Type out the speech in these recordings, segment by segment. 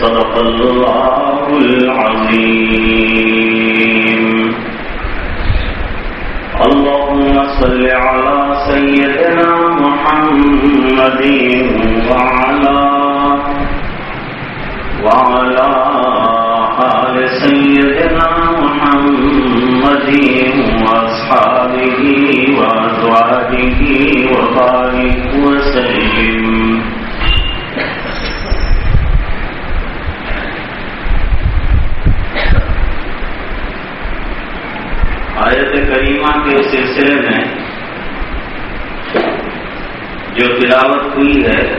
صدق الله العظيم. اللهم صل على سيدنا محمد وعلى وعلى آل سيدنا محمد وأصحابه وأزواجه وبارك وسلم. آیت کریمہ کے سلسلے میں جو تلاوت ہوئی ہے،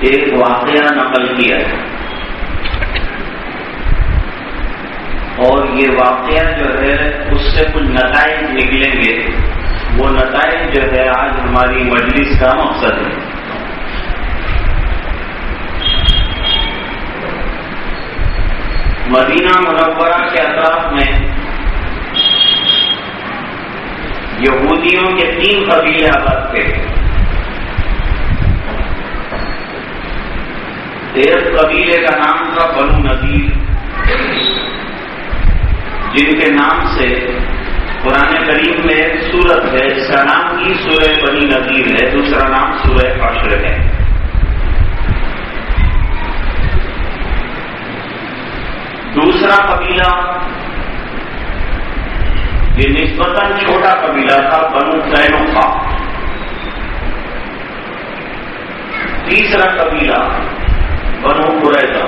ایک واقعہ نقل کیا ہے۔ اور یہ واقعہ جو ہے، اس سے کچھ نتائج نکلیں گے۔ وہ نتائج جو ہے، آج ہماری مجلس کا مقصد ہے۔ مدینہ منورہ کے اطراف میں یہودیوں کے تین قبیلے آباد تھے۔ ایک قبیلے کا نام تھا بنو نذیر، جن کے نام سے قرآن کریم میں ایک سورت ہے اس کا نام کی سورہ بنی نذیر ہے، دوسرا نام سورہ عشر ہے۔ دوسرا قبیلہ یہ نسبتاً چھوٹا قبیلہ تھا، بنو تینوفا تیسرا قبیلہ بنو قریضہ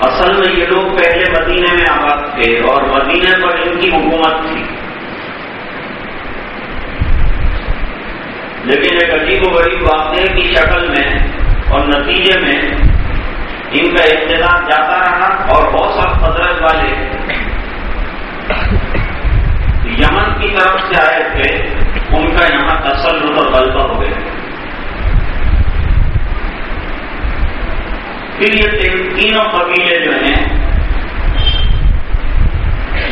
اصل میں یہ لوگ پہلے مدینے میں آباد تھے اور مدینے پر ان کی حکومت تھی۔ لیکن ایک عجیب و غریب واقعے کی شکل میں اور نتیجے میں ان کا ابتدار جاتا رہا اور بہت سا حضرت والے یمن کی طرف سے آئے تھے، ان کا یہاں تسلط اور غلبہ ہو گیا۔ پھر یہ تینوں قبیلے جو ہیں،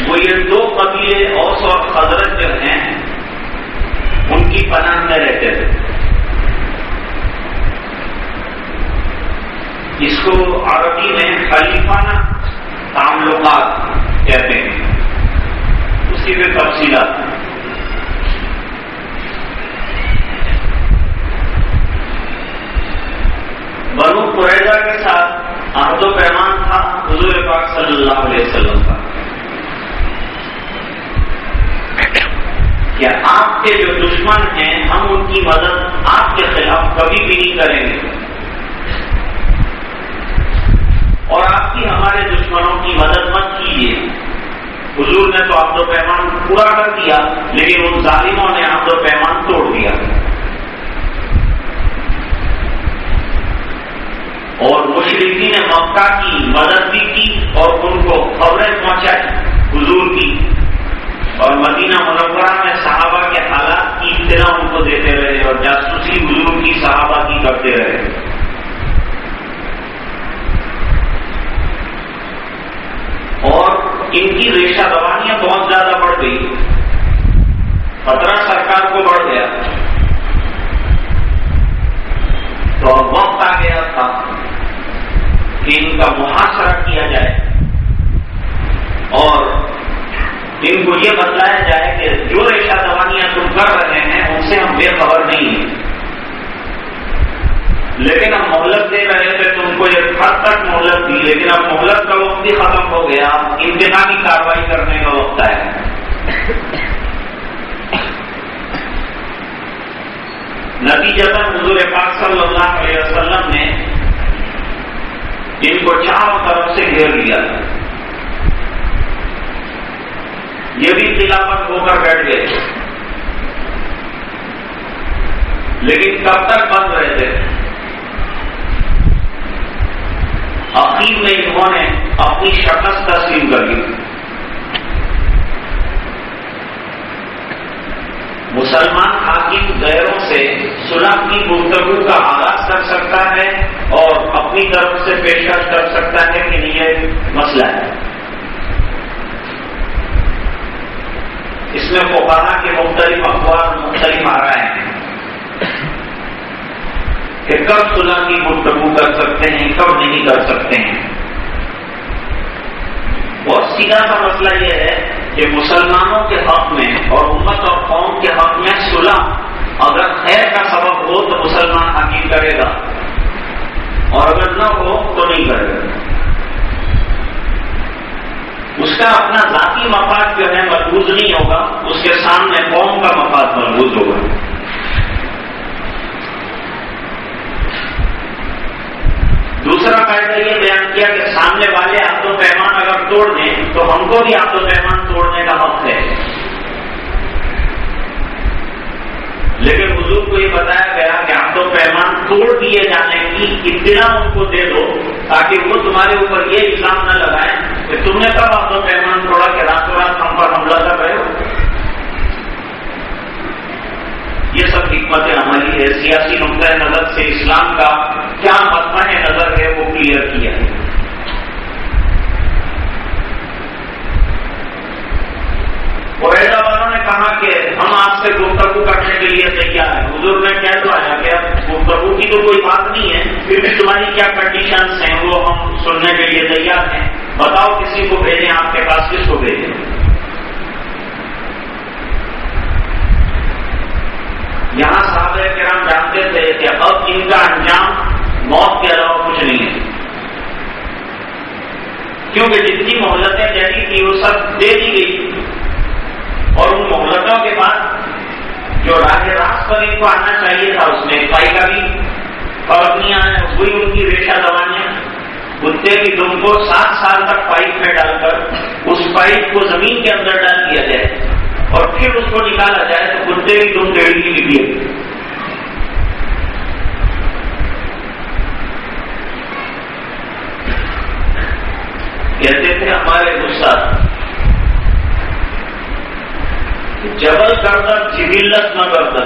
وہ یہ دو قبیلے اوس اور حضرت جو ہیں، ان کی پناہ میں رہتے تھے۔ اس کو عربی میں خلیفانہ تعلقات کہتے ہیں۔ اسی میں تفصیلات۔ بنو قریضہ کے ساتھ عہد و پیمان تھا حضور پاک صلی اللہ علیہ وسلم کا۔ کہ آپ کے جو دشمن ہیں، ہم ان کی مدد آپ کے خلاف کبھی بھی نہیں کریں گے۔ اور آپ کی ہمارے دشمنوں کی مدد مت کیجیے۔ حضور نے تو عبد و پیمان پورا کر دیا، لیکن ان ظالموں نے عبد و پیمان توڑ دیا۔ اور مشرقی نے مکہ کی مدد بھی کی اور ان کو خبریں پہنچائی۔ کی ریشہ روانیاں بہت زیادہ بڑھ گئی۔ خطرہ سرکار کو بڑھ گیا۔ تو اب وقت آ گیا تھا کہ ان کا محاصرہ کیا جائے۔ اور ان کو یہ بتلایا جائے کہ جو ریشہ دوانیاں تم کر رہے ہیں ان سے ہم بے خبر نہیں ہیں۔ لیکن ہم مہلت دے رہے تھے، تم کو ایک حد تک مہلت دی، لیکن اب مہلت کا وقت بھی ختم ہو گیا۔ انتظامی کاروائی کرنے کا وقت ہے نتیجہ حضور پاک صلی اللہ علیہ وسلم نے ان کو چاروں طرف سے گھیر لیا۔ یہ بھی خلافت ہو کر بیٹھ گئے۔ لیکن کب تک بند رہے تھے عقیم میں انہوں نے اپنی شکست تسلیم کر لی مسلمان حاکم غیروں سے سلح کی گفتگو کا آغاز کر سکتا ہے اور اپنی طرف سے پیشکش کر سکتا ہے کہ یہ مسئلہ ہے۔ اس میں وہ کہا کہ مختلف اخبار مختلف آ رہے ہیں۔ کہ کب صلح کی گفتگو کر سکتے ہیں، کب نہیں کر سکتے ہیں۔ بہت سیدھا سا مسئلہ یہ ہے کہ مسلمانوں کے حق میں اور امت اور قوم کے حق میں صلح اگر خیر کا سبب ہو تو مسلمان حقیق کرے گا۔ اور اگر نہ ہو تو نہیں کرے گا۔ اس کا اپنا ذاتی مفاد جو ہے محبوظ نہیں ہوگا، اس کے سامنے قوم کا مفاد محبوظ ہوگا۔ دوسرا فائدہ یہ بیان کیا کہ سامنے والے آپ و پیمان اگر توڑ دیں تو ہم کو بھی آپ و پیمان توڑنے کا حق ہے۔ لیکن حضور کو یہ بتایا گیا کہ آپ و پیمان توڑ دیے جانے کی اطلاع ان کو دے دو تاکہ وہ تمہارے اوپر یہ الزام نہ لگائیں کہ تم نے کب آپ و پیمان توڑا کہ راتوں رات ہم پر حملہ کر رہے ہو یہ سب حکمت عملی ہے۔ سیاسی نقطۂ نظر سے اسلام کا کیا مطمع نظر ہے وہ کلیئر کیا ہے۔ قریدا والوں نے کہا کہ ہم آپ سے گفتگو کرنے کے لیے تیار ہیں۔ حضور نے کہہ تو آیا کہ گفتگو کی تو کوئی بات نہیں ہے، پھر بھی تمہاری کیا کنڈیشنس ہیں؟ وہ ہم سننے کے لیے تیار ہیں۔ بتاؤ کسی کو بھیجیں، آپ کے پاس کس کو بھیجیں؟ یہاں صحابہ کرام جانتے تھے کہ اب ان کا انجام موت کے علاوہ کچھ نہیں ہے۔ کیونکہ جتنی مہلتیں جیسی تھی، وہ سب دے دی گئی۔ اور ان مہلتوں کے بعد جو راج راس پر ان کو آنا چاہیے تھا، اس میں پائی کا بھی فرق نہیں آیا وہی ان کی ریشہ دوائیاں کتے کی دم کو سات سال تک پائپ میں ڈال کر اس پائپ کو زمین کے اندر ڈال دیا جائے۔ اور پھر اس کو نکالا جائے تو کتے کی تم ڈیڑھ کی لکھی کہتے تھے ہمارے استاد، جبل کرتا جبلت نہ کرتا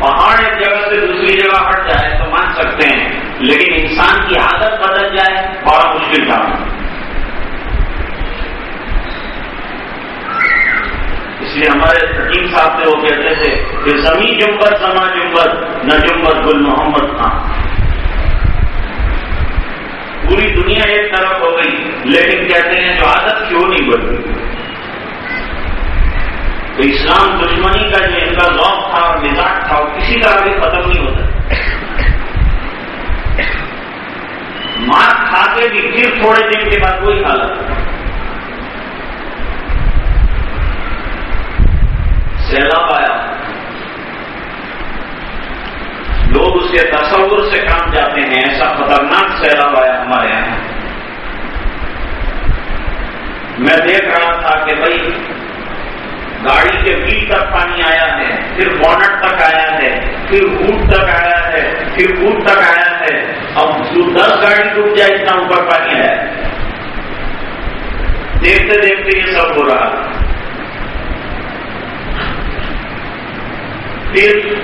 پہاڑ ایک جگہ سے دوسری جگہ ہٹ جائے تو مان سکتے ہیں، لیکن انسان کی عادت بدل جائے، بڑا مشکل کام ہے اس لیے ہمارے حکیم صاحب سے وہ کہتے تھے کہ زمین جمبر سما جمبر نہ جمبر گل محمد خان۔ پوری دنیا ایک طرف ہو گئی، لیکن کہتے ہیں جو عادت کیوں نہیں بدلی تو اسلام دشمنی کا جو ان کا ذوق تھا اور مزاج تھا، وہ کسی طرح بھی ختم نہیں ہوتا۔ مار کھاتے بھی پھر تھوڑے دن کے بعد وہی حالت۔ سیلاب آیا لوگ اس کے تصور سے کام جاتے ہیں، ایسا خطرناک سیلاب آیا ہمارے یہاں۔ میں دیکھ رہا تھا کہ بھائی، گاڑی کے بیل تک پانی آیا ہے، پھر بونٹ تک آیا ہے، پھر ہوٹ تک آیا ہے، پھر ہوٹ تک آیا ہے۔ اب جو دس گاڑی ڈوب جائے، اتنا اوپر پانی آیا دیکھتے دیکھتے یہ سب ہو رہا۔ پھر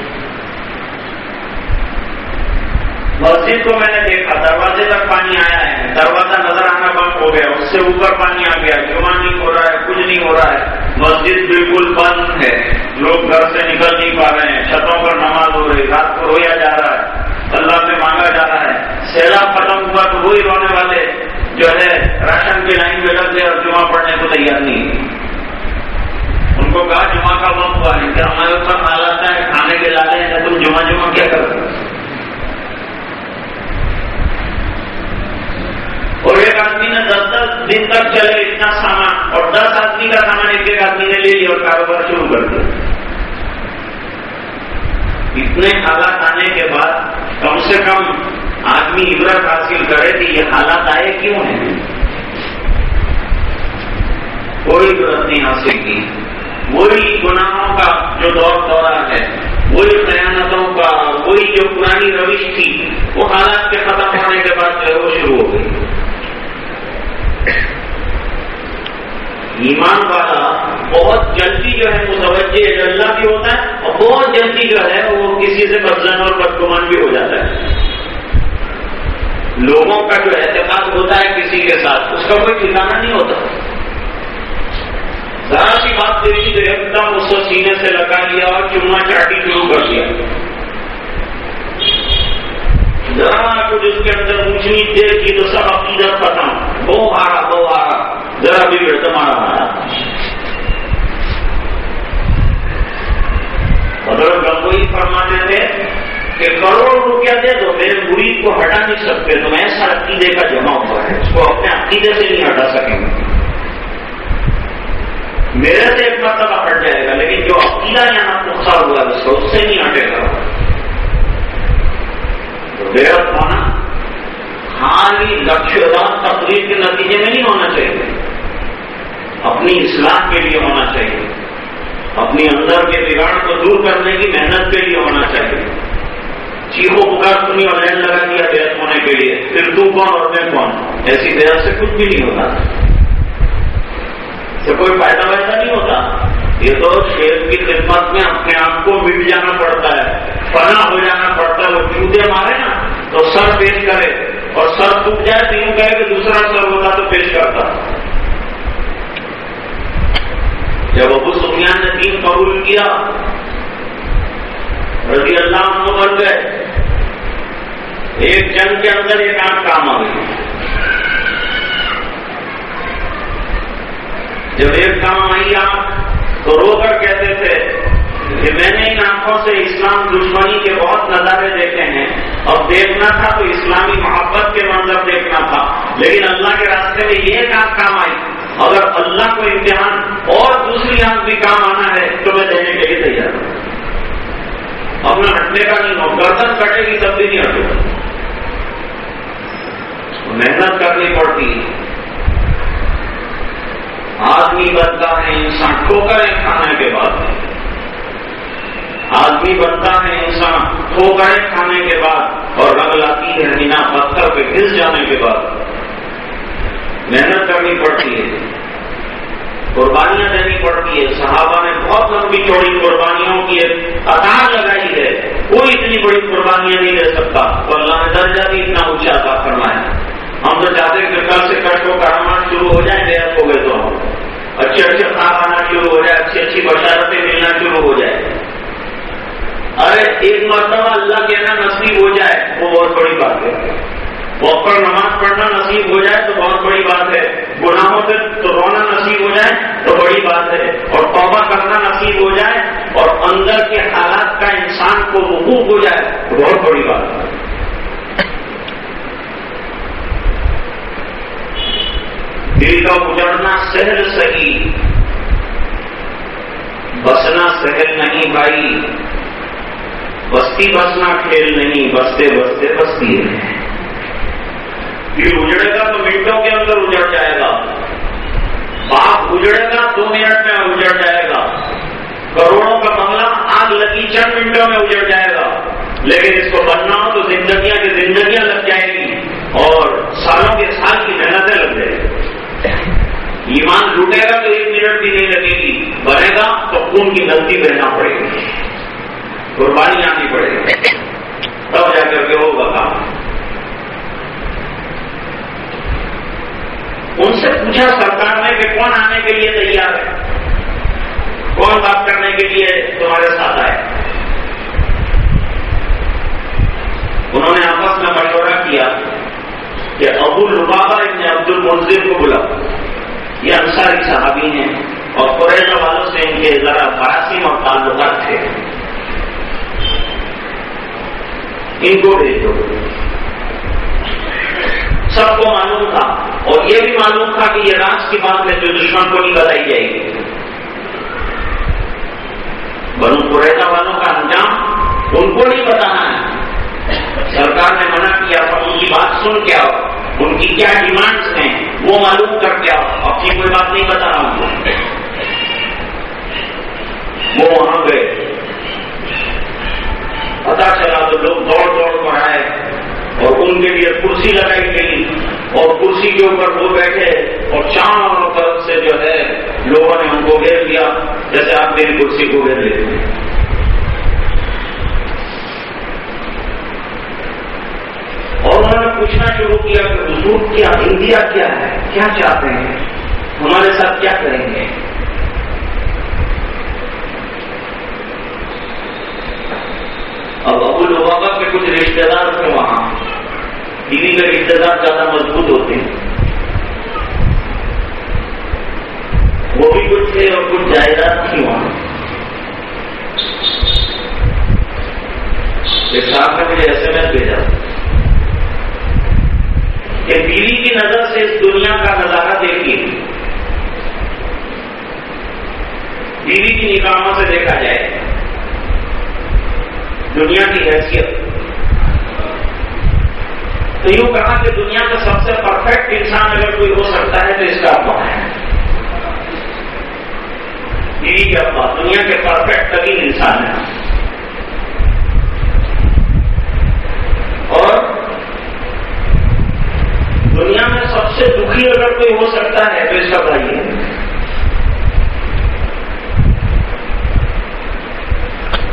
مسجد کو میں نے دیکھا، دروازے تک پانی آیا ہے۔ دروازہ نظر آنا بند ہو گیا، اس سے اوپر پانی آ گیا جمعہ نہیں ہو رہا ہے، کچھ نہیں ہو رہا ہے۔ مسجد بالکل بند ہے۔ لوگ گھر سے نکل نہیں پا رہے ہیں۔ چھتوں پر نماز ہو رہی، رات کو رویا جا رہا ہے۔ اللہ سے مانگا جا رہا ہے۔ سیلاب ختم ہوا تو وہی رونے والے جو ہے، راشن کی لائن میں لگ گئے اور جمعہ پڑھنے کو تیار نہیں۔ ان کو کہا، جمعہ کا وقت ہوا ہے کہ ہمارے اوپر مال آتا ہے کھانے کے لاتے ہیں تم جمعہ جمعہ کیا کرتے اور ایک آدمی نے دس دس دن تک چلے اتنا سامان، اور دس آدمی کا سامان ایک ایک آدمی نے لے لیا اور کاروبار شروع کر دیا۔ اتنے حالات آنے کے بعد کم سے کم آدمی عبرت حاصل کرے کہ یہ حالات آئے کیوں ہیں؟ کوئی عبرت نہیں حاصل کی۔ وہی گناہوں کا جو دور دورہ ہے، وہی خیانتوں کا، وہی جو پرانی روش تھی، وہ حالات کے ختم ہونے کے بعد جو ہے وہ شروع ہو گئی۔ ایمان والا بہت جلدی جو ہے متوجہ اللہ بھی ہوتا ہے اور بہت جلدی جو ہے وہ کسی سے بدلن اور بدگمان بھی ہو جاتا ہے۔ لوگوں کا جو احتماد ہوتا ہے کسی کے ساتھ، اس کا کوئی ٹھکانا نہیں ہوتا۔ ذرا سی بات دیکھی تو ایک دم اس کو سینے سے لگا لیا اور چونا چاٹی شروع کر دیا۔ ذرا کچھ اس کے اندر اونچ نیچ دیکھی تو سب عقیدت ختم۔ وہ آ رہا وہ آ رہا ذرا بھی تمہارا مارا۔ مطلب گنگوئی فرماتے تھے کہ کروڑ روپیہ دے دو، میرے مرید کو ہٹا نہیں سکتے۔ تم ایسا عقیدے کا جمع ہوا ہے، اس کو اپنے عقیدے سے نہیں ہٹا سکیں گے۔ میرے سے ایک مرتبہ ہٹ جائے گا، لیکن جو عقیدہ یہاں پختہ ہوا ہے، اس کو اس سے نہیں ہٹے گا۔ تو بےحد ہونا خالی لکشدان تقریب کے نتیجے میں نہیں ہونا چاہیے۔ اپنی اصلاح کے لیے ہونا چاہیے۔ اپنی اندر کے بگاڑ کو دور کرنے کی محنت کے لیے ہونا چاہیے۔ چیخو پکار سنی اور لائن لگا دیا بیت ہونے کے لیے۔ پھر تو کون اور میں کون؟ ایسی بیت سے کچھ بھی نہیں ہوتا۔ سے کوئی فائدہ وائدہ نہیں ہوتا۔ یہ تو شیر کی خدمت میں اپنے آپ کو مٹ جانا پڑتا ہے، فنا ہو جانا پڑتا ہے۔ وہ چوتے مارے نا تو سر پیش کرے۔ اور سر ٹوٹ جائے تو یوں کہے کہ دوسرا سر ہوتا تو پیش کرتا۔ جب ابو سفیان نے دین قبول کیا، رضی اللہ عنہ بن گئے۔ ایک جنگ کے اندر ایک آنکھ کام آ گئی۔ جب ایک کام آئی آپ تو رو کر کہتے تھے کہ میں نے ان آنکھوں سے اسلام دشمنی کے بہت نظارے دیکھے ہیں اور دیکھنا تھا تو اسلامی محبت کے منظر دیکھنا تھا۔ لیکن اللہ کے راستے میں یہ آنکھ کام آئی۔ اگر اللہ کو امتحان اور دوسری آنکھ بھی کام آنا ہے تو میں دینے کے لیے تیار ہوں۔ اپنا ہٹنے کا نہیں ہو گردن کٹے گی تب بھی نہیں ہٹے محنت کرنی پڑتی۔ آدمی بنتا ہے، انسان ٹھوکریں کھانے کے بعد۔ آدمی بنتا ہے، انسان ٹھوکریں کھانے کے بعد۔ اور رنگ لاتی ہے مینا پتھر پہ گھس جانے کے بعد۔ محنت کرنی پڑتی ہے۔ قربانیاں دینی پڑتی ہے۔ صحابہ نے بہت لمبی چوڑی قربانیوں کی اتار لگائی ہے۔ کوئی اتنی بڑی قربانیاں نہیں دے سکتا۔ تو اللہ نے درجہ بھی اتنا اونچا عطا فرمایا۔ ہم تو چاہتے ہیں کہ کل سے کٹ کو کاروبار شروع ہو جائے بے ہو گئے تو ہم اچھے اچھے خواب آنا شروع ہو جائے، اچھی اچھی بشارتیں ملنا شروع ہو جائے۔ ارے، ایک مرتبہ اللہ کہنا نصیب ہو جائے، وہ بہت بڑی بات ہے۔ وقت پر نماز پڑھنا نصیب ہو جائے تو بہت بڑی بات ہے۔ گناہوں سے تو رونا نصیب ہو جائے تو بڑی بات ہے۔ اور توبہ کرنا نصیب ہو جائے اور اندر کے حالات کا انسان کو وقوف ہو جائے تو بہت بڑی بات ہے۔ دل کا گزرنا سہل صحیح، بسنا سہل نہیں بھائی۔ بستی بسنا کھیل نہیں، بستے بستے بستی ہے۔ دل اجڑے گا تو منٹوں کے اندر اجڑ جائے گا۔ باپ اجڑے گا دو منٹ میں اجڑ جائے گا۔ کروڑوں کا بنگلہ آگ لگی چند منٹوں میں اجڑ جائے گا۔ لیکن اس کو بننا ہو تو زندگیاں کی زندگیاں لگ جائیں گی اور سالوں کے سال کی محنتیں لگ جائیں گی۔ ایمان لوٹے گا تو ایک منٹ بھی نہیں لگے گی۔ بنے گا تو خون کی غلطی بہنا پڑے گی قربانی آنی پڑے گی۔ تب جا کر کے ہوگا کام ان سے پوچھا سرکار نے کہ کون آنے کے لیے تیار ہے؟ کون بات کرنے کے لیے تمہارے ساتھ آئے انہوں نے آپس میں مشورہ کیا کہ ابو البابا ابن عبد المنظر کو بلا یہ انصاری صحابی ہیں اور قریش والوں سے ان کے ذرا فارسی اور تعلقات تھے ان کو بھیجو سب کو معلوم تھا۔ اور یہ بھی معلوم تھا کہ یہ راج کی بات ہے جو دشمن کو نہیں بتائی جائے گی۔ بنو قریضہ والوں کا انجام ان کو نہیں بتانا ہے۔ سرکار نے منع کیا تھا ان کی بات سن کے آؤ۔ ان کی کیا ڈیمانڈس ہیں؟ وہ معلوم کر کے آؤ۔ اپنی کوئی بات نہیں بتا رہا ہوں۔ وہ وہاں گئے۔ پتا چلا تو لوگ دوڑ دوڑ کر آئے اور ان کے لیے کرسی لگائی گئی اور کرسی کے اوپر وہ بیٹھے اور چاروں طرف سے جو ہے لوگوں نے ان کو گھیر لیا، جیسے آپ میری کرسی کو گھیر لیتے اور انہوں نے پوچھنا شروع کیا کہ حضور کیا، انڈیا کیا ہے؟ کیا چاہتے ہیں؟ ہمارے ساتھ کیا کریں گے؟ اب ابو البابا کے کچھ رشتے دار تھے وہاں۔ بیوی کے رشتے دار زیادہ مضبوط ہوتے ہیں۔ وہ بھی کچھ تھے اور کچھ جائیداد تھی وہاں۔ صاحب نے مجھے ایس ایم ایس بھیجا۔ کہ بیوی کی نظر سے اس دنیا کا نظارہ دیکھیے۔ بیوی کی نکاموں سے دیکھا جائے۔ دنیا کی حیثیت۔ تو یوں کہا کہ دنیا کا سب سے پرفیکٹ انسان اگر کوئی ہو سکتا ہے تو اس کا ابا ہے۔ بیوی کے ابا دنیا کے پرفیکٹ ترین انسان ہے۔ اور دنیا میں سب سے دکھی اگر کوئی ہو سکتا ہے تو اس کا بھائی ہے۔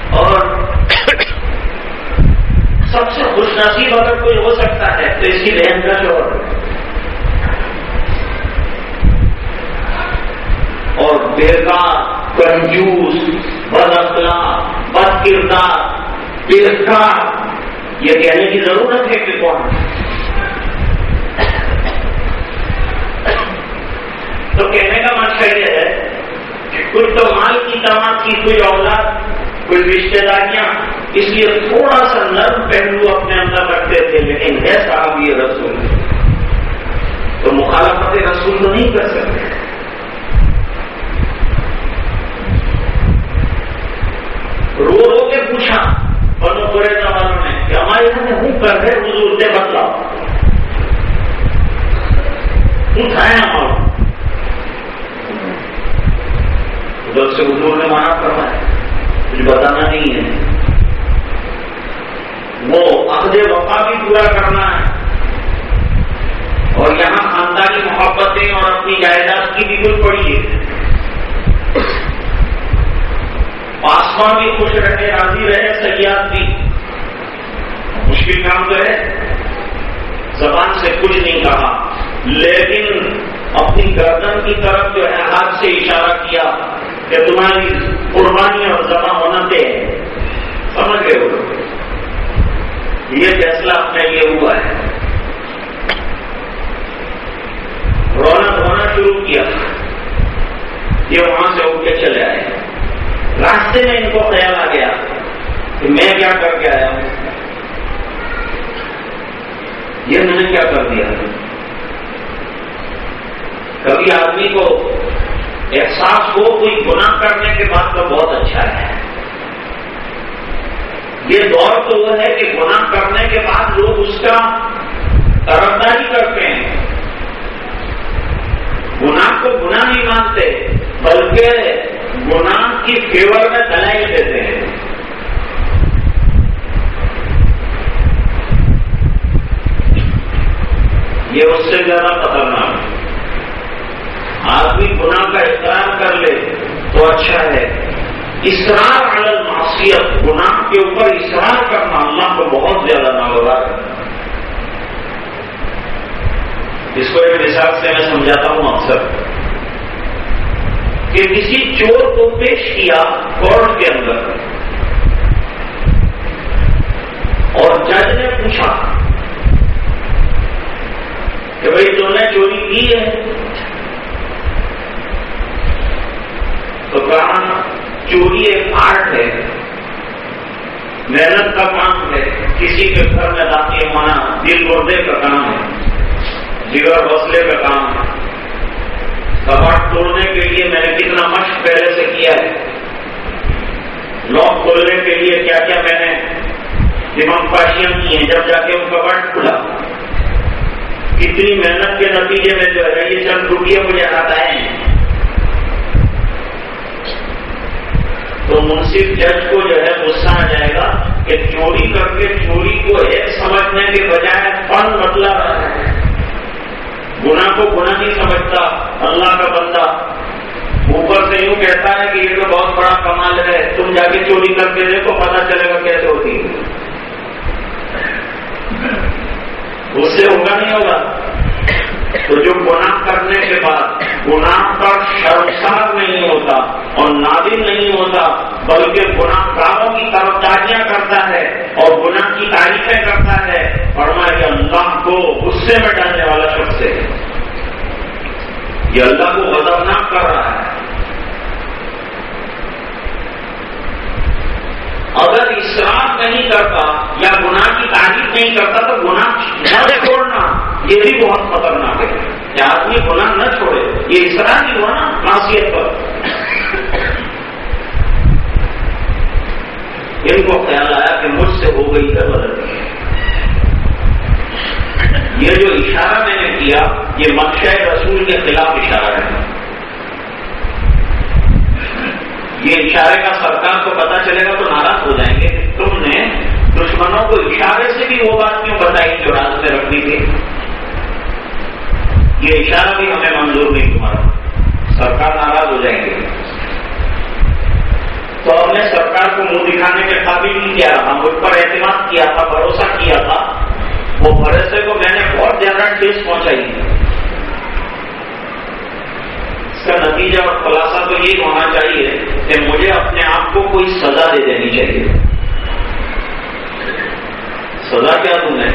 اور سب سے خوش نصیب اگر کوئی ہو سکتا ہے، تو اس کی بہن کا شوہر اور بیکار کنجوس بد اخلاق بد کردار بےکار یہ کہنے کی ضرورت ہے کہ کون تو کہنے کا منشا یہ ہے کہ کچھ تو مال کی تمام کی، کوئی اولاد کوئی رشتے داریاں، اس لیے تھوڑا سا نرم پہلو اپنے اندر رکھتے تھے، لیکن ہے صاحب یہ رسول تو مخالفت رسول تو نہیں کر سکتے۔ رو رو کے پوچھا، بنو پورے والوں نے کہ ہمارے یہاں میں ہوں کر ہے حضور سے بدلاؤ اٹھائے ہمارا ادھر سے حضور نے مانا کرنا کچھ بتانا نہیں ہے۔ وہ عہد وفا بھی پورا کرنا ہے۔ اور یہاں خاندانی محبتیں اور اپنی جائیداد کی بھی کچھ پڑی ہے۔ پاسواں بھی خوش رہے، راضی رہے سیاحت بھی۔ مشکل کام تو ہے۔ زبان سے کچھ نہیں کہا۔ لیکن اپنی گردن کی طرف جو ہے ہاتھ سے اشارہ کیا کہ تمہاری قربانی اور زبان ہونا دے سمجھ گئے وہ یہ فیصلہ اپنے لیے ہوا ہے۔ رونا دھونا شروع کیا۔ یہ وہاں سے اٹھ کے چلے آئے۔ راستے میں ان کو خیال آ گیا کہ میں کیا کر کے آیا ہوں۔ یہ میں نے کیا کر دیا۔ کبھی آدمی کو احساس ہو کوئی گناہ کرنے کے بعد تو بہت اچھا ہے۔ یہ دور تو وہ ہے کہ گناہ کرنے کے بعد لوگ اس کا طرفداری کرتے ہیں۔ گناہ کو گناہ نہیں مانتے، بلکہ گناہ کی فیور میں دلائی دیتے ہیں۔ یہ اس سے زیادہ خطرناک ہے۔ آدمی گناہ کا اقرار کر لے تو اچھا ہے۔ اسرار علی معصیت گناہ کے اوپر اصرار کرنا اللہ کو بہت زیادہ ناگوار ہے۔ اس کو ایک مثال سے میں سمجھاتا ہوں اکثر۔ کہ کسی چور کو پیش کیا کورٹ کے اندر۔ اور جج نے پوچھا کہ بھائی تم نے چوری کی ہے تو کہا چوری ایک آرٹ ہے، محنت کا کام ہے، کسی کے گھر میں داخل ہونا دل گردے کا کام ہے، جگر حوصلے کا کام ہے۔ کپاٹ توڑنے کے لیے میں نے کتنا مشق پہلے سے کیا ہے۔ لاک کھولنے کے لیے کیا کیا میں نے دماغ پاشیاں کی ہیں، جب جا کے ان کا بٹ کھلا کتنی محنت کے نتیجے میں جو ہے، یہ چند روپیے مجھے آتا ہے تو منصف جج کو جو ہے غصہ آ جائے گا کہ چوری کر کے چوری کو ایک سمجھنے کے بجائے فن بدلا رہا ہے۔ گناہ کو گناہ نہیں سمجھتا، اللہ کا بندہ۔ اوپر سے یوں کہتا ہے کہ یہ تو بہت بڑا کمال ہے، تم جا کے چوری کر کے دیکھو پتا چلے گا کیسے ہوتی اس سے ہوگا نہیں ہوگا؟ تو جو گناہ کرنے کے بعد گناہ پر شرمسار نہیں ہوتا اور نادم نہیں ہوتا، بلکہ گناہ کاروں کی طرف کرتا ہے اور گناہ کی تعریفیں کرتا ہے۔ اور میں یہ اللہ کو غصے میں ڈالنے والا شخص ہے۔ یہ اللہ کو غضبناک کر رہا ہے۔ اگر اسراف نہیں کرتا یا گناہ کی تعریف نہیں کرتا تو گناہ نہ چھوڑنا، یہ بھی بہت خطرناک ہے۔ کہ آدمی گناہ نہ چھوڑے، یہ اسرار ہی ہوا نا معاشیت پر۔ ان کو خیال آیا کہ مجھ سے ہو گئی ہے۔ بدلتی یہ جو اشارہ میں نے کیا، یہ مقشۂ رسول کے خلاف اشارہ ہے۔ یہ اشارے کا سرکار کو پتا چلے گا تو ناراض ہو جائیں گے تم نے دشمنوں کو وہ بات کیوں بتائی جو راز میں رکھنی تھی؟ یہ اشارہ بھی ہمیں منظور نہیں تمہارا سرکار ناراض ہو جائیں گے۔ تو ہم نے سرکار کو منہ دکھانے کے قابل نہیں کیا۔ ہم اس پر اعتماد کیا تھا، بھروسہ کیا تھا۔ وہ بھروسے کو میں نے بہت زیادہ ٹھیس پہنچائی۔ اس کا نتیجہ اور خلاصہ تو یہی ہونا چاہیے کہ مجھے اپنے آپ کو کوئی سزا دے دینی چاہیے۔ سزا کیا تم نے؟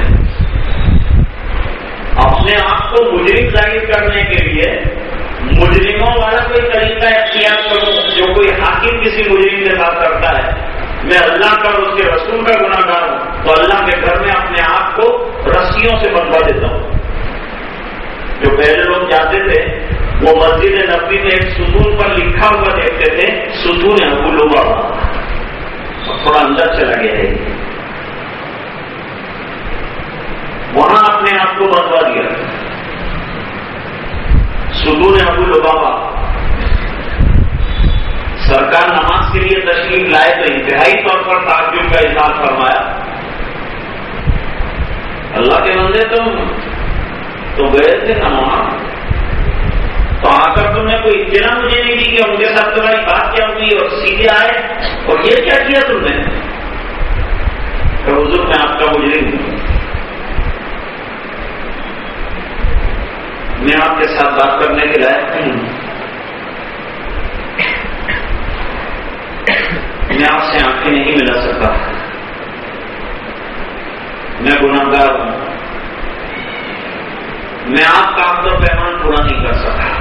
اپنے آپ کو مجرم ظاہر کرنے کے لیے مجرموں والا کوئی طریقہ اختیار کروں جو کوئی حاکم کسی مجرم کے ساتھ کرتا ہے۔ میں اللہ کا اور اس کے رسول کا گناہ گار ہوں تو اللہ کے گھر میں اپنے آپ کو رسیوں سے بنوا دیتا ہوں۔ جو پہلے لوگ جاتے تھے، وہ مسجد نبی میں ایک ستون پر لکھا ہوا دیکھتے تھے، ستون ہے، وہ تھوڑا اندر چلا گیا ہے۔ وہاں اپنے آپ کو بنوا دیا۔ ستون ابو لبابا، سرکار نماز کے لیے تشریف لائے تو انتہائی طور پر تعجب کا اظہار فرمایا۔ اللہ کے بندے تم تو گئے تھے نماز۔ تو آ کر تم نے کوئی اطلاع مجھے نہیں دی کہ ان کے ساتھ تمہاری بات کیا ہوئی اور سیدھے آئے اور یہ کیا کیا تم نے؟ حضور میں آپ کا مجرم ہوں۔ میں آپ کے ساتھ بات کرنے کے لائق نہیں ہوں میں آپ سے آنکھیں نہیں ملا سکتا۔ میں گناہ ہوں۔ میں آپ کا عبد و پیمان پورا نہیں کر سکا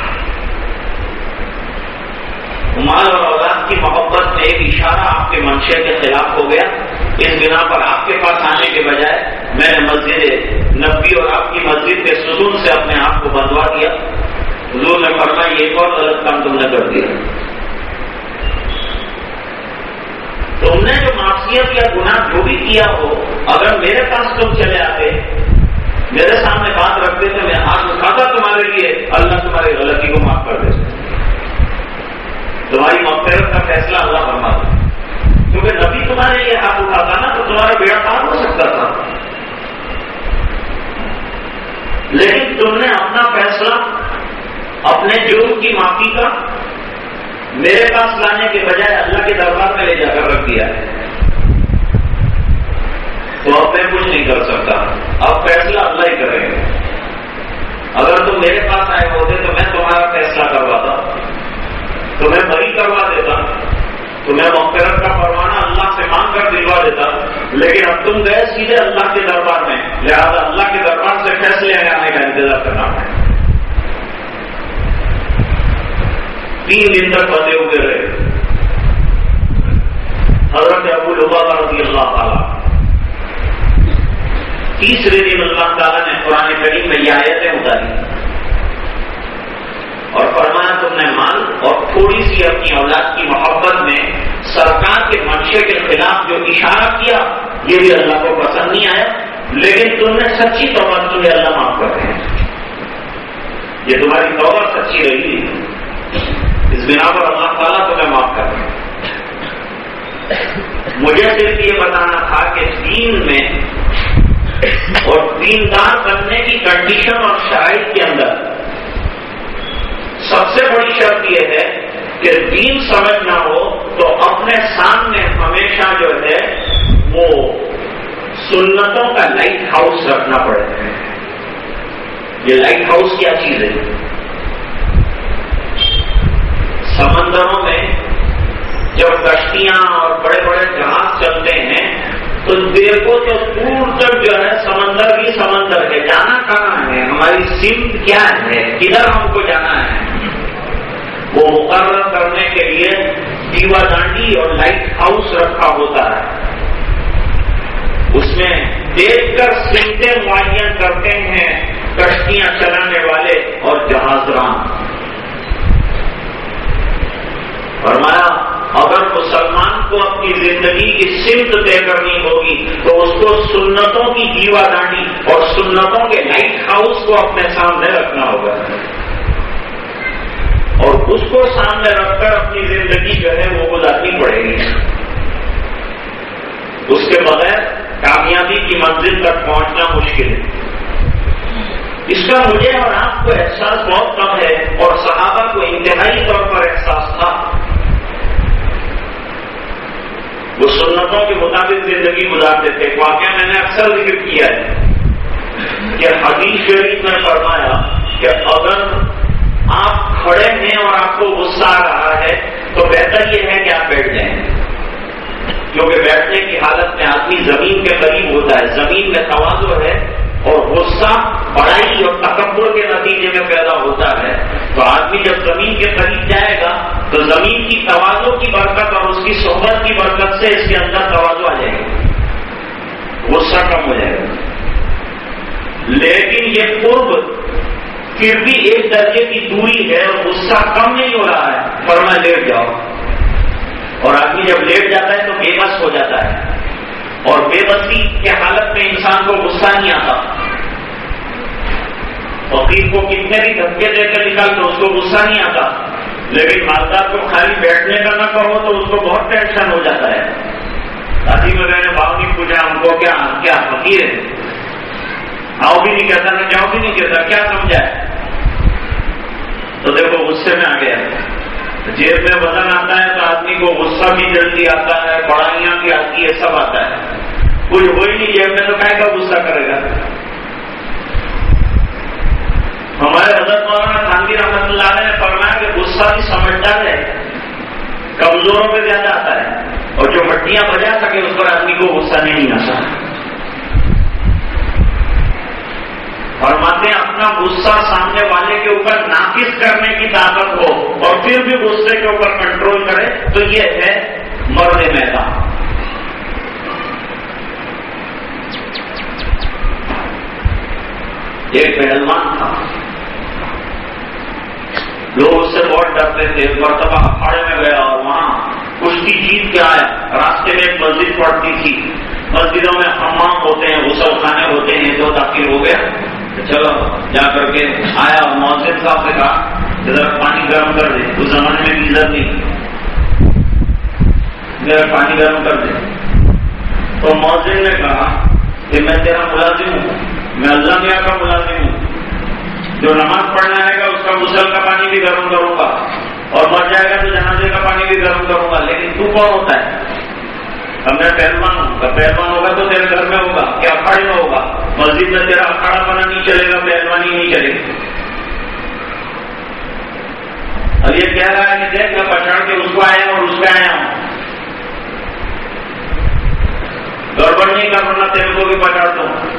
مال اور اولاد کی محبت میں ایک اشارہ آپ کے منشے کے خلاف ہو گیا۔ اس بنا پر آپ کے پاس آنے کے بجائے میں نے مسجد نبی اور آپ کی مسجد کے سزون سے اپنے آپ کو بندوا دیا۔ حضور نے فرمایا، یہ ایک اور غلط کام تم نے کر دیا۔ تم نے جو معافیت یا گناہ جو بھی کیا ہو، اگر میرے پاس تم چلے آتے، میرے سامنے بات رکھتے تھے میں ہاتھ اٹھاتا تمہارے لیے، اللہ تمہاری غلطی کو معاف کر دیتے تمہاری مغفرت کا فیصلہ اللہ فرما دے کیونکہ نبی تمہارے لیے ہاتھ اٹھاتا نا، تو تمہارا بیڑا پار ہو سکتا تھا۔ لیکن تم نے اپنا فیصلہ اپنے جرم کی معافی کا میرے پاس لانے کے بجائے اللہ کے دربار میں لے جا کر رکھ دیا ہے۔ تو اب میں کچھ نہیں کر سکتا۔ اب فیصلہ اللہ ہی کرے گا۔ اگر تم میرے پاس آئے ہوتے تو میں تمہارا فیصلہ کرواتا۔ تو میں بری کروا دیتا۔ تو میں مغفرت کا پروانہ اللہ سے مانگ کر دلوا دیتا لیکن اب تم گئے سیدھے اللہ کے دربار میں۔ لہٰذا اللہ کے دربار سے فیصلے آنے کا انتظار کرنا۔ پڑے تین دن تک بندے ہوئے رہے۔ حضرت ابو لبا رضی اللہ تعالیٰ۔ تیسرے دن اللہ تعالیٰ نے قرآن کریم میں یہ آیتیں اتاری اور فرمایا تم اپنے مال اور تھوڑی سی اپنی اولاد کی محبت میں سرکار کے منشے کے خلاف جو اشارہ کیا، یہ بھی اللہ کو پسند نہیں آیا۔ لیکن تم نے سچی توبہ تمہیں اللہ معاف کر رہے ہیں یہ تمہاری توبہ سچی رہی ہے۔ اس بنا پر اللہ تعالیٰ تمہیں معاف کر رہے ہیں مجھے صرف یہ بتانا تھا کہ دین میں اور دیندار بننے کی کنڈیشن اور شرائط کے اندر سب سے بڑی شرط یہ ہے کہ دین سمجھنا ہو تو اپنے سامنے ہمیشہ جو ہے وہ سنتوں کا لائٹ ہاؤس رکھنا پڑے۔ یہ لائٹ ہاؤس کیا چیز ہے؟ سمندروں میں جب کشتیاں اور بڑے بڑے جہاز چلتے ہیں، تو دیکھو تو دور تک جو ہے سمندر ہی سمندر ہے۔ جانا کہاں ہے؟ ہماری سمت کیا ہے؟ کدھر ہم کو جانا وہ مقرر کرنے کے لیے دیوا دانڈی اور لائٹ ہاؤس رکھا ہوتا ہے۔ اس میں دیکھ کر سمتیں معین کرتے ہیں کشتیاں چلانے والے اور جہاز رام فرمایا، اگر مسلمان کو اپنی زندگی کی سمت طے کرنی ہوگی، تو اس کو سنتوں کی جیوا دانڈی اور سنتوں کے لائٹ ہاؤس کو اپنے سامنے رکھنا ہوگا۔ اور اس کو سامنے رکھ کر اپنی زندگی جو ہے وہ گزارنی پڑے گی۔ اس کے بغیر کامیابی کی منزل تک پہنچنا مشکل ہے۔ اس کا مجھے اور آپ کو احساس بہت کم ہے اور صحابہ کو انتہائی طور پر احساس تھا۔ وہ سنتوں کے مطابق زندگی گزارتے تھے۔ واقعہ میں نے اکثر ذکر کیا ہے کہ حدیث شریف میں فرمایا کہ اگر آپ کھڑے ہیں اور آپ کو غصہ آ رہا ہے، تو بہتر یہ ہے کہ آپ بیٹھ جائیں۔ کیونکہ بیٹھنے کی حالت میں آدمی زمین کے قریب ہوتا ہے۔ زمین میں توازو ہے اور غصہ بڑائی اور تکبر کے نتیجے میں پیدا ہوتا ہے۔ تو آدمی جب زمین کے قریب جائے گا، تو زمین کی توازوں کی برکت اور اس کی صحبت کی برکت سے اس کے اندر توازو آ جائے گا غصہ کم ہو جائے گا۔ لیکن یہ قرب پھر بھی ایک درجے کی دوری ہے اور غصہ کم نہیں ہو رہا ہے، پر میں لیٹ جاؤ اور آدمی جب لیٹ جاتا ہے تو بے بس ہو جاتا ہے۔ اور بے بسی کے حالت میں انسان کو غصہ نہیں آتا۔ فقیر کو کتنے بھی دھکے دے کر نکال تو اس کو غصہ نہیں آتا۔ لیکن مالدار کو خالی بیٹھنے کا نہ کہو تو اس کو بہت ٹینشن ہو جاتا ہے۔ شادی میں میں نے بھاؤ نہیں پوچھا ہم کو کیا کیا، فقیر ہے آؤ بھی نہیں کہتا، نہ جاؤ بھی نہیں کہتا، کیا سمجھا ہے؟ تو دیکھو، غصے میں آ گیا۔ جیب میں وزن آتا ہے تو آدمی کو غصہ بھی جلدی آتا ہے پڑھائیاں بھی آتی ہے سب آتا ہے۔ کچھ ہو ہی نہیں، جیب میں تو کا غصہ کرے گا۔ ہمارے حضرت مولانا خانگی رحمت اللہ نے فرمایا کہ غصہ بھی سمجھدار ہے، کمزوروں پہ زیادہ آتا ہے۔ اور جو ہڈیاں بجا سکے، اس پر آدمی کو غصہ نہیں آتا فرماتے ہیں اپنا غصہ سامنے والے کے اوپر نافذ کرنے کی طاقت ہو اور پھر بھی غصے کے اوپر کنٹرول کرے، تو یہ ہے مرد میدان ایک پہلوان تھا۔ لوگ اس سے بہت ڈرتے تھے، مرتبہ اکھاڑے میں گیا اور وہاں کشتی جیت کے آیا راستے میں ایک مسجد پڑتی تھی۔ مسجدوں میں حمام ہوتے ہیں، غسل خانے ہوتے ہیں تو داخل ہو گیا۔ چلو، جا کر کے آیا اور محسن صاحب سے کہا، ذرا پانی گرم کر دے۔ اس زمانے میں گیزر نہیں ذرا پانی گرم کر دے۔ تو محسن نے کہا کہ میں تیرا ملازم ہوں۔ میں اللہ میاں کا ملازم ہوں۔ جو نماز پڑھنا آئے گا، اس کا مسل کا پانی بھی گرم کروں گا۔ اور مر جائے گا تو جنازے کا پانی بھی گرم کروں گا۔ لیکن تو کون ہوتا ہے؟ اب میں پہلوان ہوں پہلوان ہوگا تو تیرے گھر میں ہوگا کیا اکھاڑے میں ہوگا۔ مسجد میں تیرا اکھاڑا بنا نہیں چلے گا پہلوانی نہیں چلے گی اب یہ کہہ رہا ہے کہ دیکھ، میں پچھاڑ کے اس کو آیا اور اس پہ آیا ہوں۔ گڑبڑ نہیں کرنا تیرے کو بھی پچاڑتا ہوں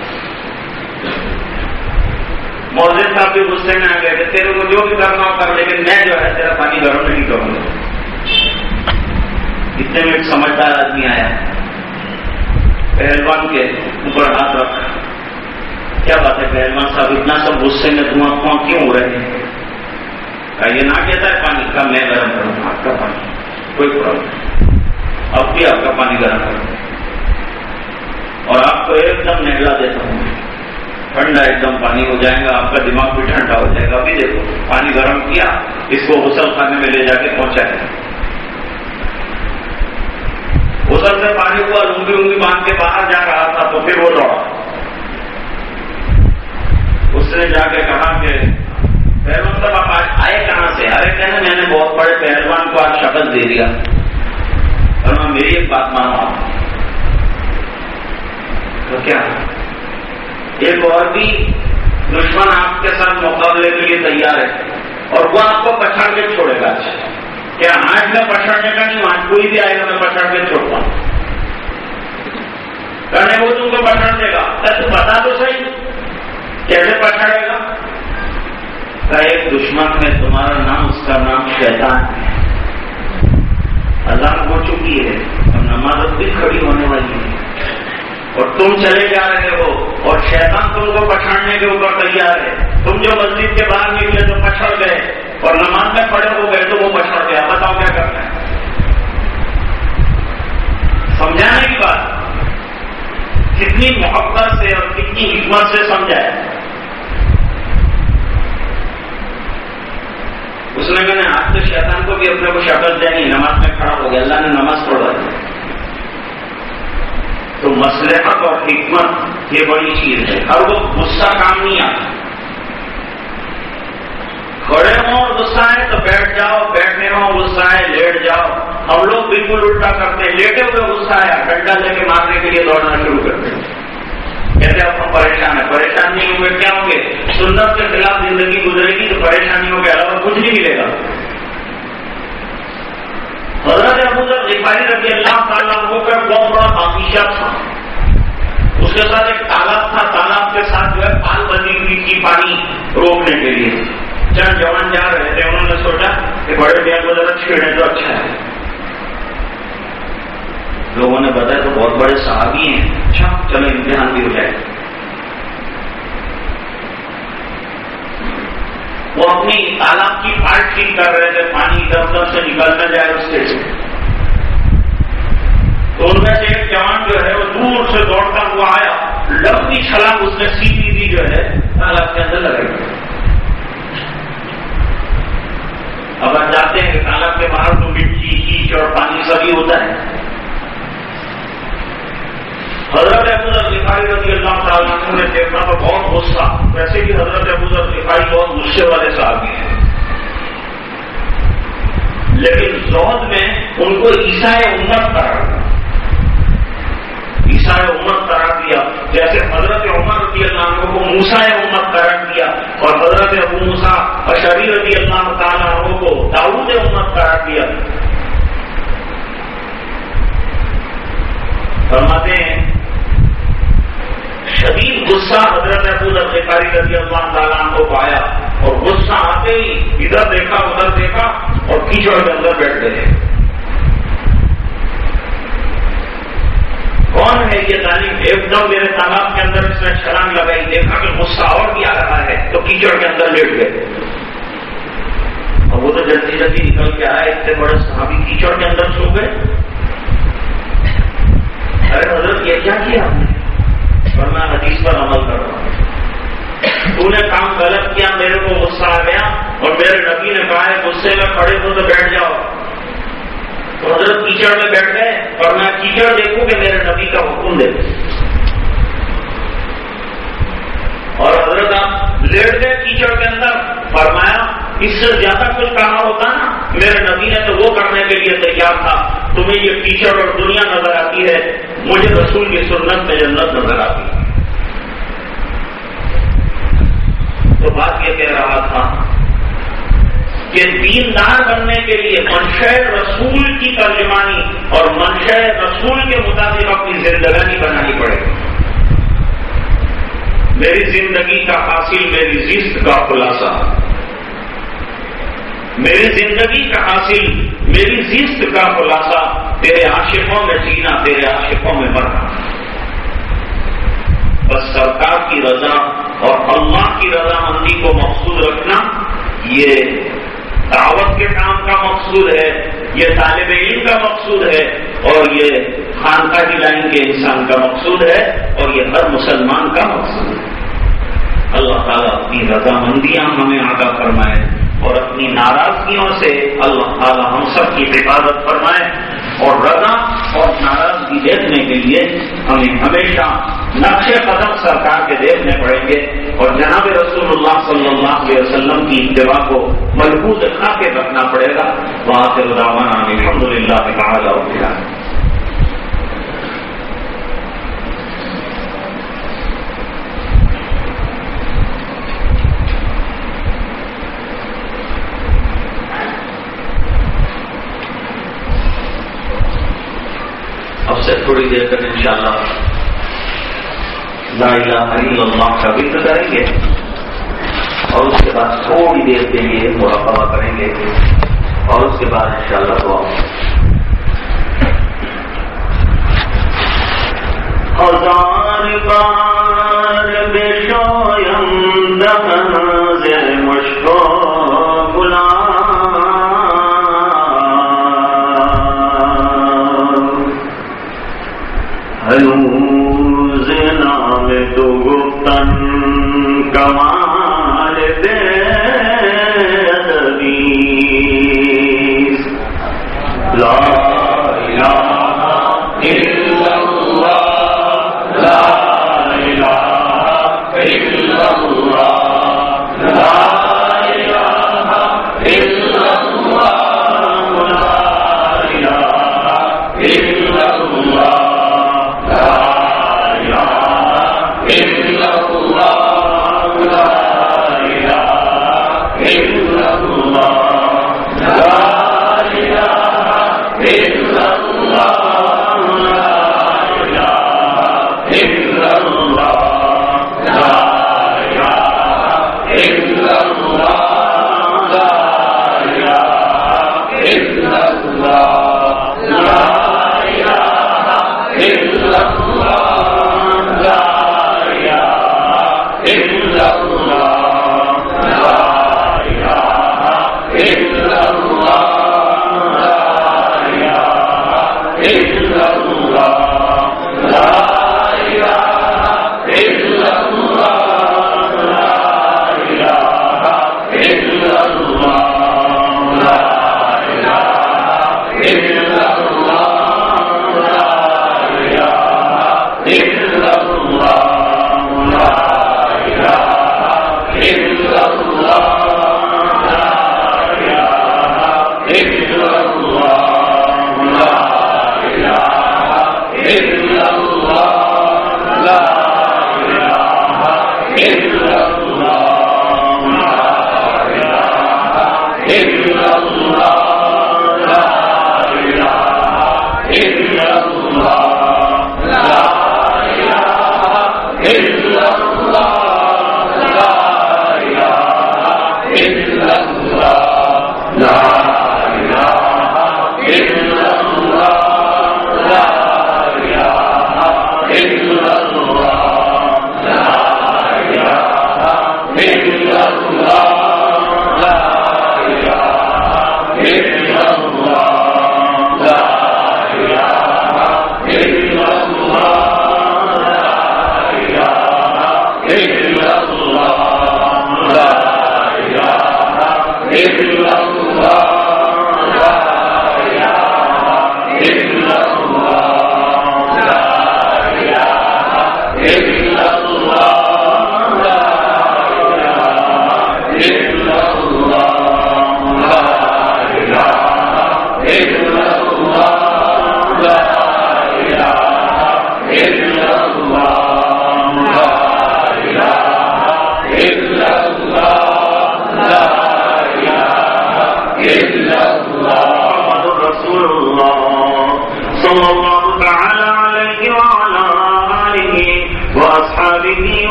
موزن صاحب بھی غصے میں آ گئے کہ تیرے کو جو بھی کرنا ہو کر، لیکن میں جو ہے تیرا پانی گرم نہیں کروں گا۔ اتنے میں ایک سمجھدار آدمی آیا پہلوان کے اوپر ہاتھ رکھ۔ کیا بات ہے پہلوان صاحب؟ اتنا سب غصے میں دھواں دھواں کیوں ہو رہے ہیں؟ یہ نہ کہتا ہے پانی کا، میں گرم کروں آپ کا پانی۔ کوئی پرابلم اب بھی آپ کا پانی گرم کروں۔ اور آپ کو ایک دم نہلا دیتا ہوں۔ ٹھنڈا ایک دم پانی ہو جائے گا، آپ کا دماغ بھی ٹھنڈا ہو جائے گا۔ ابھی دیکھو، پانی گرم کیا، اس کو غسل خانے میں لے جا کے پہنچایا غسل سے پانی ہوا لنگی لنگی باندھ کے باہر جا رہا تھا تو پھر وہ دوڑا۔ اس نے جا کے کہا کہ پہلوان صاحب، آپ آئے کہاں سے؟ ارے کہنا میں نے بہت بڑے پہلوان کو آج شکل دے دیا۔ اور میں میری ایک بات مانو تو کیا؟ ایک اور بھی دشمن آپ کے ساتھ مقابلے کے لیے تیار ہے اور وہ آپ کو پچھاڑ کے چھوڑے گا۔ کیا آج میں پچھاڑنے کا نہیں، آج کوئی بھی آئے گا، میں پچھاڑ کے چھوڑتا ہوں کرنے وہ تم کو پچھاڑ دے گا۔ تو بتا تو صحیح، کیسے پچھاڑے گا؟ کا ایک دشمن ہے تمہارا نام، اس کا نام شیطان ہے۔ اللہ ہو چکی ہے اب نماز بھی کھڑی ہونے والی ہے۔ اور تم چلے جا رہے ہو، اور شیطان تم کو پچھاڑنے کے اوپر تیار ہے۔ تم جو مسجد کے باہر نکلے تو پچھڑ گئے، اور نماز میں پڑے ہو گئے تو وہ پچھڑ گیا بتاؤ کیا کرنا ہے سمجھانے کی بات کتنی محبت سے اور کتنی حکمت سے سمجھائے اس نے کہا آج تو شیطان کو بھی اپنے کو شکل دینی نماز میں کھڑا ہو گیا، اللہ نے نماز پڑھا دیا تو مسلحت اور حکمت یہ بڑی چیز ہے۔ اور وہ غصہ کام نہیں آتا۔ کھڑے ہوں اور غصہ ہے تو بیٹھ جاؤ بیٹھنے ہوں غصہ ہے، لیٹ جاؤ۔ بالکل الٹا کرتے ہیں۔ لیٹے ہوئے غصہ آیا ڈنڈا لے کے مارنے کے لیے دوڑنا شروع کرتے ہیں کہتے اب ہم پریشان ہیں۔ پریشان نہیں ہوں گے کیا ہوں گے؟ سنت کے خلاف زندگی گزرے گی تو پریشانیوں کے علاوہ کچھ نہیں ملے گا۔ حضرت ابو ذر غفاری رضی اللہ تعالیٰ کو کا بہت بڑا باقیشہ تھا۔ اس کے ساتھ ایک تالاب تھا۔ تالاب کے ساتھ جو ہے پال بندی ہوئی تھی پانی روکنے کے لیے۔ چند جوان جا رہے تھے، انہوں نے سوچا کہ بڑے بیا کو ذرا چھیڑے تو اچھا ہے۔ لوگوں نے بتایا تو بہت بڑے صحابی ہیں۔ اچھا چلو امتحان بھی ہو جائے وہ اپنی تالاب کی پارٹ ٹھیک کر رہے تھے، پانی ادھر ادھر سے نکلنا جائے اس کے تو ان میں سے ایک جوان جو ہے، وہ دور سے دوڑتا ہوا آیا۔ لمبی چھلانگ اس نے سیدھی دی جو ہے، تالاب کے اندر لگائی۔ اب آپ جاتے ہیں کہ تالاب کے باہر تو مٹی کیچ اور پانی سبھی ہوتا ہے۔ حضرت ابو ذر رضی اللہ تعالیٰ نے دیکھا تو بہت غصہ ویسے بھی حضرت ابو ذر بہت غصے والے صاحب ہیں۔ لیکن زہد میں ان کو عیسائی امت قرار دیا۔ عیسائی امت قرار دیا۔ جیسے حضرت عمر رضی اللہ عنہ کو موسائے امت قرار دیا اور حضرت ابو موسا اشری رضی اللہ تعالیٰ عنہ کو داؤد امت قرار دیا۔ فرماتے ہیں شدید غصہ حضرت ابو الفاری رضی اللہ تعالیٰ کو پایا اور غصہ آتے ہی ادھر دیکھا ادھر دیکھا اور کیچڑ کے اندر بیٹھ گئے۔ کون ہے یہ تعلیم؟ ایک دم میرے تالاب کے اندر اس نے چھلانگ لگائی، دیکھا کہ غصہ اور بھی آ رہا ہے تو کیچڑ کے اندر لیٹ گئے۔ اور وہ تو جلدی جلدی نکل کے آئے، اتنے بڑے صحابی کیچڑ کے اندر سو گئے۔ ارے حضرت، یہ کیا کیا آپ نے؟ ورنہ میں حدیث پر عمل کر رہا ہوں۔ تو نے کام غلط کیا، میرے کو غصہ آ گیا اور میرے نبی نے کہا ہے غصے میں کھڑے ہو تو بیٹھ جاؤ۔ تو حضرت کیچڑ میں بیٹھ گئے اور میں کیچڑ دیکھوں کہ میرے نبی کا حکم دے۔ اور حضرت آپ لیٹ گئے کیچڑ کے اندر، فرمایا، اس سے زیادہ کچھ کہا ہوتا نا، میرے نبی نے تو وہ کرنے کے لیے تیار تھا۔ تمہیں یہ ٹیچر اور دنیا نظر آتی ہے، مجھے رسول کی سنت میں جنت نظر آتی ہے۔ تو بات یہ کہہ رہا تھا کہ دیندار بننے کے لیے منشا رسول کی ترجمانی اور منشا رسول کے مطابق اپنی زندگانی بنانی پڑے۔ گی میری زندگی کا حاصل میری زست کا خلاصہ۔ میری زندگی کا حاصل میری زیست کا خلاصہ تیرے عاشقوں میں جینا تیرے عاشقوں میں مرنا۔ بس سرکار کی رضا اور اللہ کی رضا مندی کو مقصود رکھنا، یہ دعوت کے کام کا مقصود ہے۔ یہ طالب علم کا مقصود ہے اور یہ خانقاہ کی لائن کے انسان کا مقصود ہے اور یہ ہر مسلمان کا مقصود ہے۔ اللہ تعالیٰ اپنی رضامندیاں ہمیں آگاہ فرمائے اور اپنی ناراضگیوں سے اللہ تعالیٰ ہم سب کی حفاظت فرمائے اور رضا اور ناراضگی دیکھنے کے لیے ہمیں ہمیشہ نقش قدم سرکار کے دیکھنے پڑیں گے اور جناب رسول اللہ صلی اللہ علیہ وسلم کی اتباع کو مضبوط کھا کے رکھنا پڑے گا۔ وہاں سے الحمد للہ کہا جاؤ اب سے تھوڑی دیر تک انشاءاللہ لا الہ الا اللہ کا ذکر کریں گے اور اس کے بعد تھوڑی دیر کے لیے مراقبہ کریں گے اور اس کے بعد انشاءاللہ شاء اللہ ہزار بار بے شویم دہن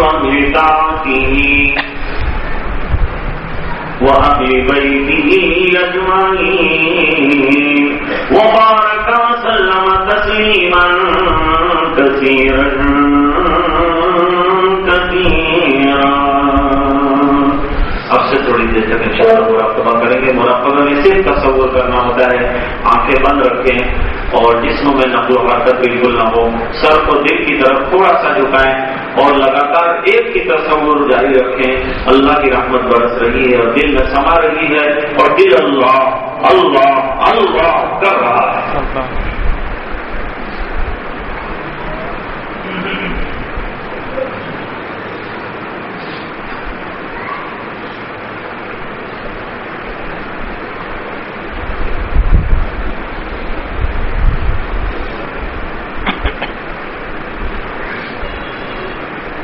ومرضاته وأهل بيته أجمعين. وبارك وسلم تسليما كثيرا اب سے تھوڑی دیر تک ان شاء اللہ مراقبہ کریں گے. مراقبہ میں صرف تصور کرنا ہوتا ہے، آنکھیں بند رکھیں اور جسم میں نقل و حرکت بالکل نہ ہو، سر کو دل کی طرف تھوڑا سا جھکائیں اور لگاتار ایک کی تصور جاری رکھیں۔ اللہ کی رحمت برس رہی ہے اور دل میں سما رہی ہے اور دل اللہ اللہ اللہ کر رہا ہے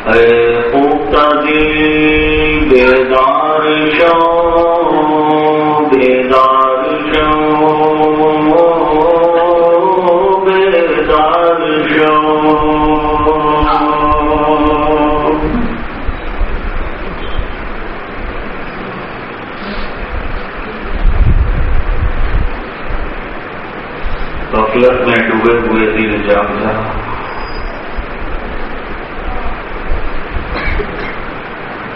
بیدار شو بیدار شو بیدار شو غفلت میں ڈوبے ہوئے دل جاگ جا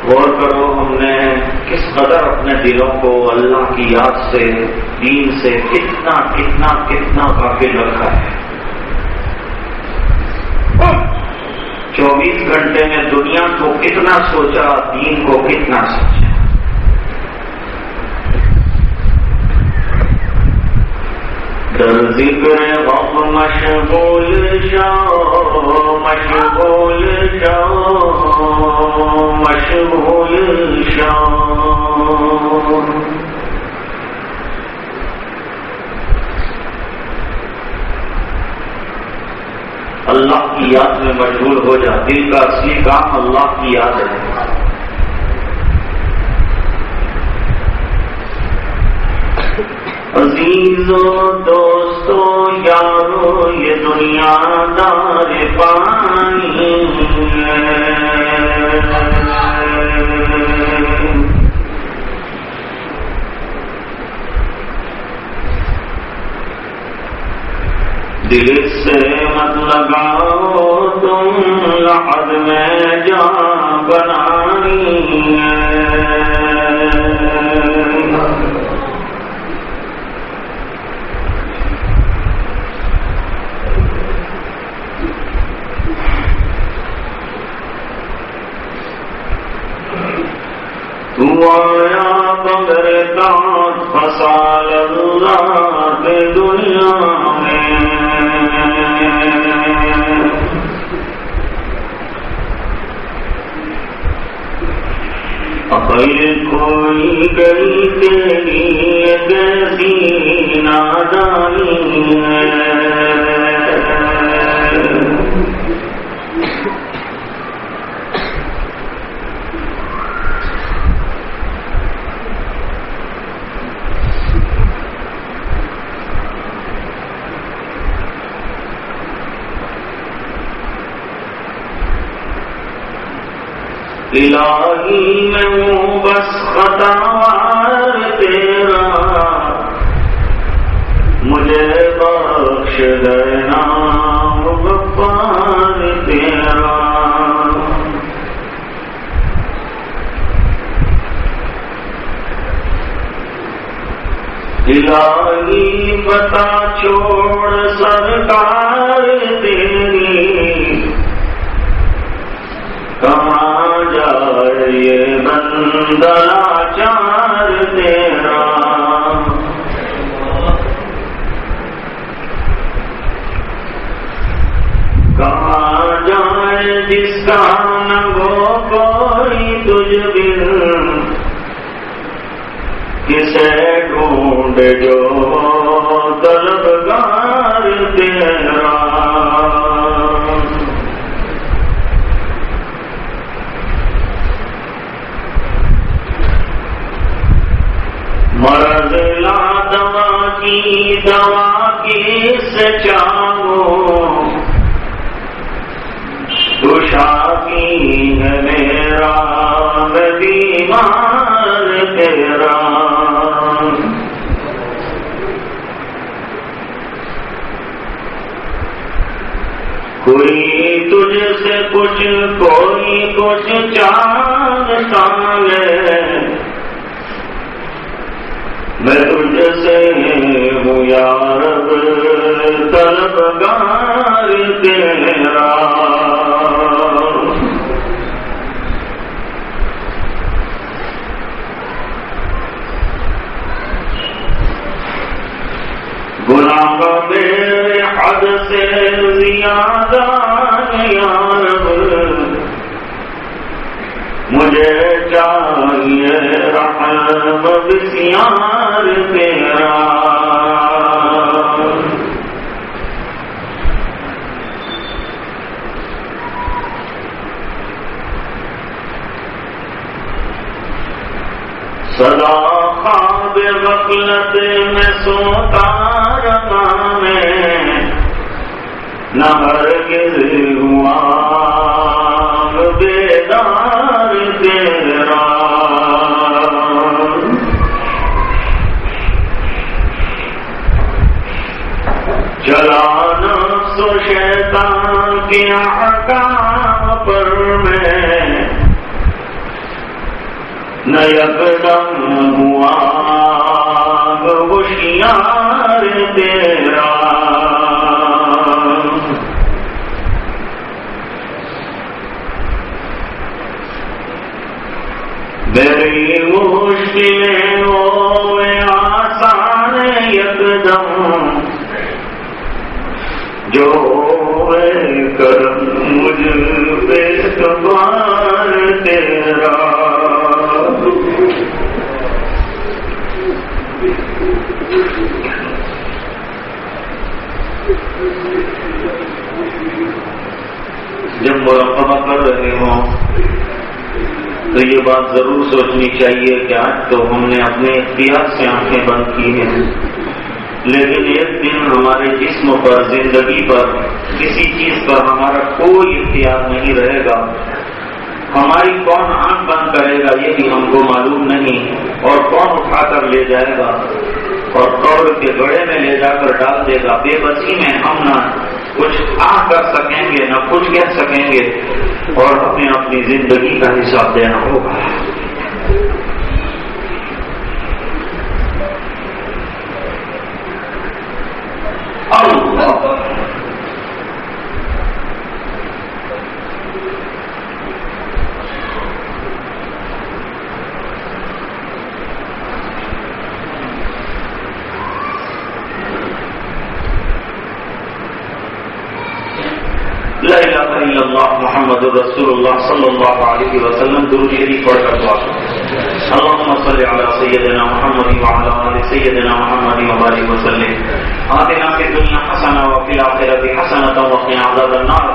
غور نے کس قدر اپنے دلوں کو اللہ کی یاد سے، دین سے کتنا کتنا کتنا قابل رکھا ہے۔ چوبیس گھنٹے میں دنیا کو کتنا سوچا، دین کو کتنا سوچا در ذکر غم مشغول شو مشغول شو مشغول شو اللہ کی یاد میں مشغول ہو جا دل کا اصلی کام اللہ کی یاد ہے۔ عزیزو دوستو یارو یہ دنیا دار پانی دل سے مت لگاؤ تم لحد میں جا بنانی آیا بغیر دانت فسال اللہ کے دنیا میں۔ عقل کوئی گئی تیری کیسی نادانی ہے۔ الہی میں ہوں بس خطا تیرا۔ مجھے بخش دینا غفار تیرا۔ الہی بتا چھوڑ سرکار تیری کہاں یہ بندلا چار تیرا۔ کہاں جائے جس کا نگو کوئی تجھ بل کسے ڈھونڈ جو طلبگار تیرا مرض لا دوا کی دوا کی سچاؤ کی ہے میرا بیمار تیرا۔ کوئی تجھ سے کچھ، کوئی کچھ چاند سانگ میں تجھ سے ہوں یار تیرا۔ گناہ میرے حد سے زیادہ مجھے چاہیے رحم بسیار تیرا۔ سدا خواب غفلت میں سوتا رہا میں، نہ ہرگز ہوا بیدار تیرا۔ چلا نفس و شیطان کی آقا پر میں نہ یکدم ہوا ہوشیار تیرا میری مشکلیں وہ آسان یکدم جو کرم مجھ پہ سوار تیرا۔ جب مراقبہ کر رہے ہوں، تو یہ بات ضرور سوچنی چاہیے کہ آج تو ہم نے اپنے اختیار سے آنکھیں بند کی ہیں۔ لیکن ایک دن ہمارے جسم پر، زندگی پر، کسی چیز پر ہمارا کوئی اختیار نہیں رہے گا۔ ہماری کون آنکھ بند کرے گا یہ بھی ہم کو معلوم نہیں اور کون اٹھا کر لے جائے گا اور قبر کے گڑے میں لے جا کر ڈال دے گا۔ بے بسی میں ہم نہ کچھ آ کر سکیں گے، نہ کچھ کہہ سکیں گے اور ہمیں اپنی زندگی کا حساب دینا ہوگا اللہ لا الہ الا اللہ محمد رسول اللہ صلی اللہ علیہ وسلم درود شریف پڑھ کر دعا اللهم صل على سيدنا محمد وعلى ال سيدنا محمد وبارك وسلم۔ آتنا في الدنيا حسنة وفي الآخرة حسنة وقنا عذاب النار۔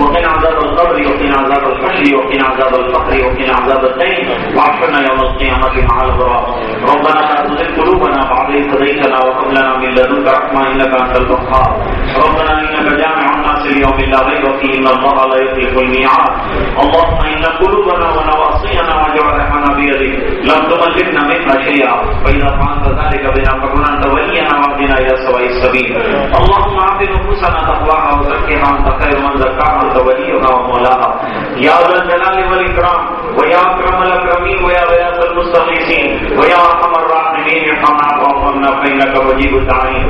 وقنا عذاب القبر، وقنا عذاب الحشر، وقنا عذاب الفقر، وقنا عذاب الدين واحشرنا يوم القيامة مع الأبرار ربنا لا تزغ قلوبنا بعد إذ هديتنا وهب لنا من لدنك رحمة إنك أنت الوهاب ربنا إنك جامع الناس ليوم لا ريب فيه إن الله لا يخلف الميعاد. اللهم إن قلوبنا ونواصينا وجوارحنا بيدك. لم تملكنا منها شيئا. فإذا فعلت ذلك بنا فكن أنت ولينا واهدنا إلى سواء السبيل. اللهم أعط نفوسنا تقواها وزكها. أنت خير من زكاها. أنت وليها ومولاها. يا ذا الجلال والإكرام. ويا أكرم الأكرمين. ويا غياث المستغيثين. ويا أرحم الراحمين. ارحمنا وارحمنا فإنك مجيب الداعين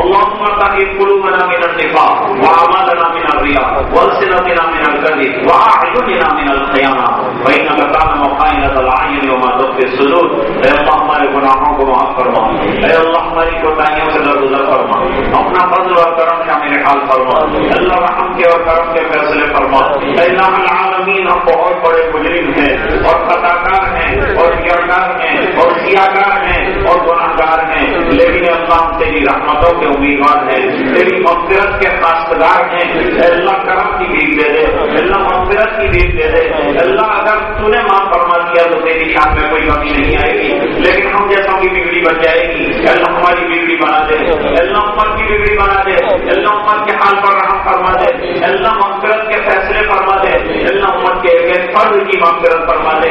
اللهم طهر قلوبنا من النفاق. وعمل وأعمالنا من الرياء وألسنتنا من الكذب وأعيننا من الخيانة فإنك تعلم خائنة العين وما تخفي الصدور. اے اللہ ہمارے گناہوں کو معاف فرما اے اللہ، ہماری کوتاہیوں سے درگزر فرما اپنا فضل اور کرم کا میرے حال فرما اللہ، رحم کے اور کرم کے فیصلے فرما اے اللہ، العالمین، ہم بہت بڑے مجرم ہیں اور خطا کار ہیں اور گرکار ہیں اور سیاکار ہیں اور گناہ گار ہیں۔ لیکن اللہ، ہم تیری رحمتوں کے امیدوار ہیں۔ تیری مغفرت کے خاصدار ہیں۔ اے اللہ، کرم کی بھیک دے دے۔ اللہ، مغفرت کی بھیک دے دے۔ اللہ، اگر تو نے معاف فرما دیا تو تیری شان میں کوئی کمی نہیں آئے گی۔ لیکن ہم جیسوں کی بگڑی بن جائے گی۔ اللہ ہماری بگڑی بنا دے۔ اللہ عمر کی بگڑی بنا دے۔ اللہ عمر کے حال پر رحم فرما دے۔ اللہ مغفرت کے فیصلے فرما دے۔ اللہ عمر کے فرض فرد کی مغفرت فرما دے۔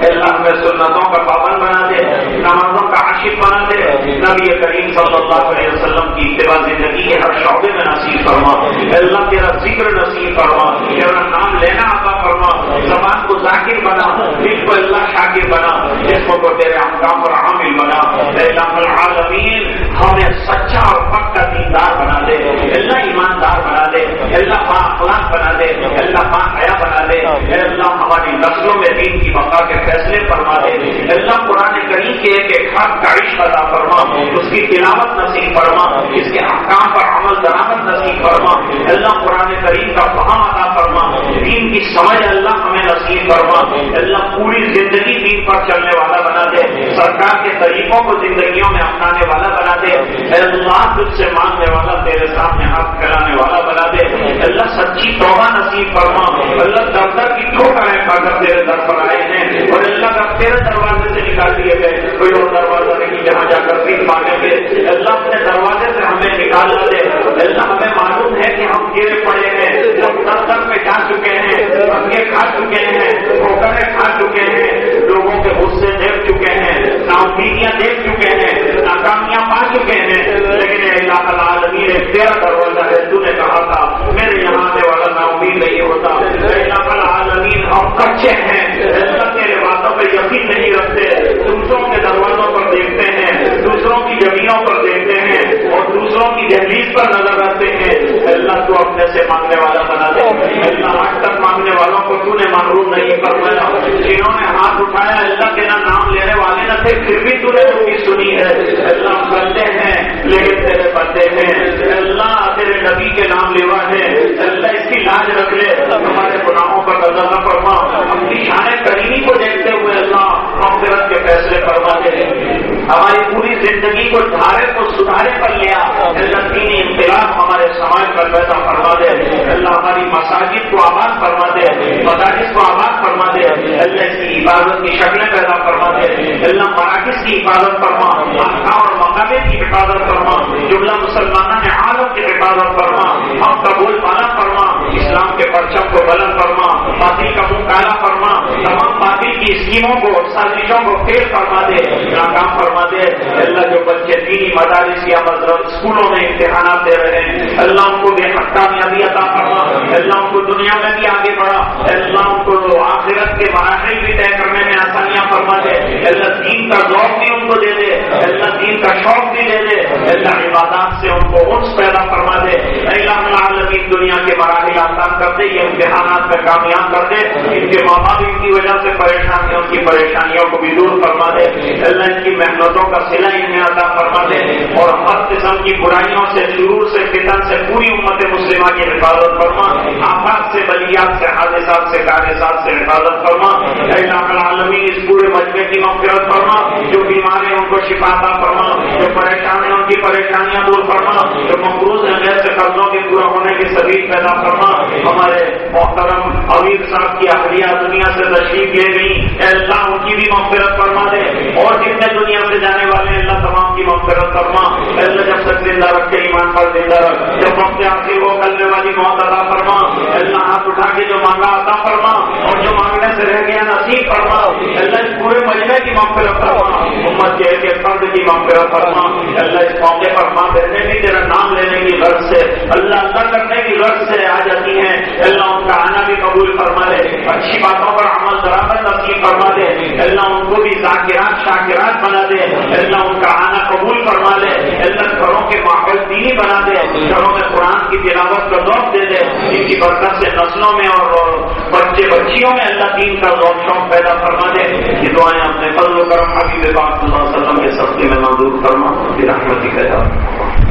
اللہ میں سنتوں کا پابند بنا دے نمازوں کا عاشق بنا دے نبی کریم صلی اللہ علیہ وسلم کی اتباع زندگی کے ہر شعبے میں نصیب فرما۔ اللہ، تیرا ذکر نصیب فرما۔ تیرا نام لینا عطا فرما۔ زبان کو ذاکر بنا۔ دل کو اللہ شاکر بنا۔ جسم کو تیرے احکام پر عامل بنا۔ اللہ العالمین ہمیں سچا اور پکا دیندار بنا دے۔ اللہ ایماندار بنا دے۔ اللہ با اخلاق بنا دے۔ اللہ با حیا بنا دے۔ اللہ ہماری نسلوں میں دین کی بقا کے فیصلے فرما دے۔ اللہ قرآن کریم کے ایک ایک حق کا عشق ادا فرما۔ اس کی تلاوت نصیب فرما۔ اس کے احکام پر عمل درامد نصیب فرما۔ اللہ قرآن کریم کا فہم عطا فرما۔ دین کی سمجھ اللہ ہمیں نصیب فرما۔ اللہ پوری زندگی دین پر چلنے والا بنا دے۔ سرکار کے طریقوں کو زندگیوں میں اپنانے والا بنا دے۔ اللہ، تجھ سے مانگنے والا، تیرے سامنے ہاتھ کرانے والا بنا دے۔ اللہ، سچی توبہ نصیب فرما۔ اللہ دفتر کی ٹھوکریں کھا کر تیرے در پر آئے ہیں۔ اور اللہ کا تیرے دروازے سے نکال دیے گئے۔ کوئی العالمین دروازہ ہے۔ تو نے کہا تھا، میرے یہاں آنے والا نا امید نہیں ہوتا۔ العالمین ہم کچے ہیں۔ اللہ تیرے باتوں پہ یقین نہیں رکھتے۔ دوسروں کے دروازوں پر دیکھتے ہیں۔ دوسروں کی زمینوں پر دوسروں کی دہلیز پر نظر رکھتے ہیں۔ اللہ تو اپنے سے مانگنے والا بنا دے۔ اللہ آج تک مانگنے والوں کو تو نے محروم نہیں فرمایا۔ جنہوں نے ہاتھ اٹھایا اللہ تیرا نام لینے والے نہ تھے، پھر بھی تو نے ان کی سنی ہے۔ اللہ بندے ہیں، لیکن تیرے بندے ہیں۔ اللہ تیرے نبی کے نام لیوا ہے۔ اللہ اس کی لاج رکھ لے۔ ہمارے گناہوں پر نظر نہ فرما۔ اپنی شان کریمی کو دیکھتے ہوئے اللہ، مغفرت کے فیصلے فرما دے ہماری پوری زندگی کو دھارے کو سدھارے پر لیا اللہ دینی انقلاب ہمارے سماج پر پیدا فرما دے اللہ ہماری مساجد کو آباد فرما دے مدارس کو آباد فرما دے اللہ اس کی عبادت کی شکلیں پیدا فرما دے اللہ مراکز کی حفاظت فرما اور مقابلے کی حفاظت فرما، جملہ مسلمانوں نے عالم کی حفاظت فرما، ہم کا بول پانا فرما۔ اسلام کے پرچم کو بلند فرما، باطل کا منہ کالا فرما، تمام باطل کی اسکیموں کو، سازشوں کو فیل فرما دے، ناکام فرما دے۔ اللہ جو بچے دینی مدارس یا اسکولوں میں امتحانات دے رہے ہیں، اللہ ان کو بے حق کامیابی عطا فرما۔ اللہ ان کو دنیا میں بھی آگے بڑھا۔ اللہ ان کو آخرت کے مراحل بھی طے کرنے میں آسانیاں فرما دے۔ اللہ دین کا ذوق بھی ان کو دے دے۔ اللہ دین کا شوق بھی دے دے۔ اللہ عبادات سے ان کو انس پیدا فرما دے۔ اللہ العالمین دنیا کے مراحل آسان کر دے، یہ امتحانات میں کامیاب کر دے۔ ان کے ماں باپ ان کی وجہ سے پریشانیوں کی پریشانیوں کو بھی دور فرما دے۔ اللہ ان کی محنتوں کا سلا انہیں عطا فرما دے۔ اور ہر قسم کی برائیوں سے، شرور سے، فتن سے پوری امت مسلمہ کی حفاظت فرما۔ آفات سے، بلیات سے، حادثات سے، کاغذات سے حفاظت فرما۔ العالمین، اس پورے مجمے کی مغفرت فرما۔ جو بیمار ہیں ان کو شفا عطا فرما، جو پریشان ہیں ان کی پریشانیاں دور فرما۔ جو مقروض ہیں، غیر سے قرضوں کے پورا ہونے کی سبھی پیدا فرما۔ ہمارے محترم امیر صاحب کی اہلیہ دنیا سے تشریف لے گئی اللہ ان کی بھی مغفرت فرما دے۔ اور جتنے دنیا سے جانے والے ہیں اللہ تمام کی مغفرت فرما اللہ جب تک زندہ رکھے ایمان پر زندہ رکھ، جب وقت آخری وہ کرنے والی موت ادا فرما اللہ ہاتھ اٹھا کے جو مانگا عطا فرما، اور جو مانگنے سے رہ گیا نصیب فرما اللہ اس پورے مجمے کی مغفرت فرما، امت کے ایک فرد کی مغفرت فرما اللہ اس موقع پر ماں بہنے بھی تیرا نام لینے کی غرض سے، اللہ اللہ کرنے کی غرض سے آ جاتی ہیں، اللہ ان کا آنا بھی قبول فرما دے اچھی باتوں پر عمل درامد نصیب فرما دے، اللہ ان کو بھی ذاکرات، شاکرات بنا دے، اللہ ان کا آنا قبول فرما دے اللہ گھروں کے ماحول دینی بنا دے، گھروں میں قرآن کی تلاوت کا ذوق دے دے، ان کی برکت سے نسلوں میں اور بچے بچیوں میں اللہ دین کا ذوق شوق پیدا فرما دے۔ یہ دعائیں اپنے فضل و کرم حبیب پاک صلی اللہ علیہ وسلم کے سبزی میں منظور فرما رحمتی کا